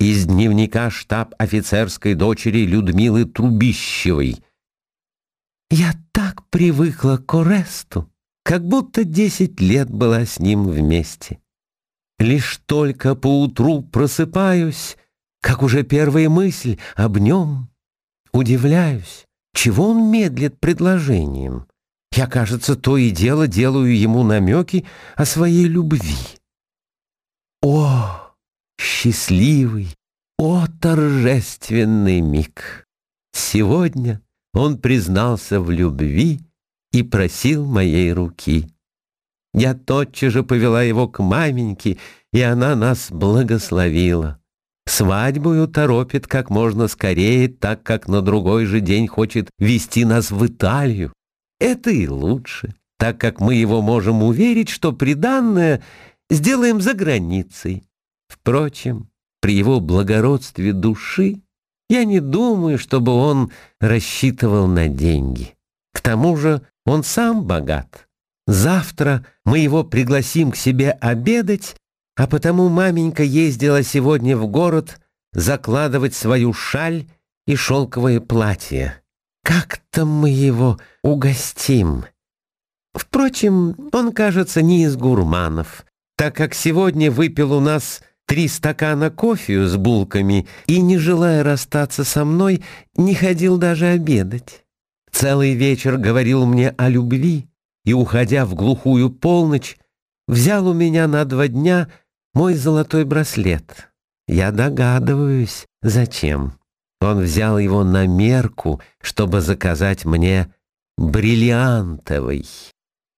Из дневника штаб-офицерской дочери Людмилы Трубищевой. Я так привыкла к Оресту, как будто десять лет была с ним вместе. Лишь только поутру просыпаюсь, как уже первая мысль об нем. Удивляюсь, чего он медлит предложением. Я, кажется, то и дело делаю ему намеки о своей любви. Счастливый, о, торжественный миг! Сегодня он признался в любви и просил моей руки. Я тотчас же повела его к маменьке, и она нас благословила. Свадьбою торопит как можно скорее, так как на другой же день хочет вести нас в Италию. Это и лучше, так как мы его можем уверить, что приданное сделаем за границей. Впрочем, при его благородстве души я не думаю, чтобы он рассчитывал на деньги. К тому же он сам богат. Завтра мы его пригласим к себе обедать, а потому маменька ездила сегодня в город закладывать свою шаль и шелковое платье. Как-то мы его угостим. Впрочем, он, кажется, не из гурманов, так как сегодня выпил у нас три стакана кофе с булками и, не желая расстаться со мной, не ходил даже обедать. Целый вечер говорил мне о любви и, уходя в глухую полночь, взял у меня на два дня мой золотой браслет. Я догадываюсь, зачем. Он взял его на мерку, чтобы заказать мне бриллиантовый.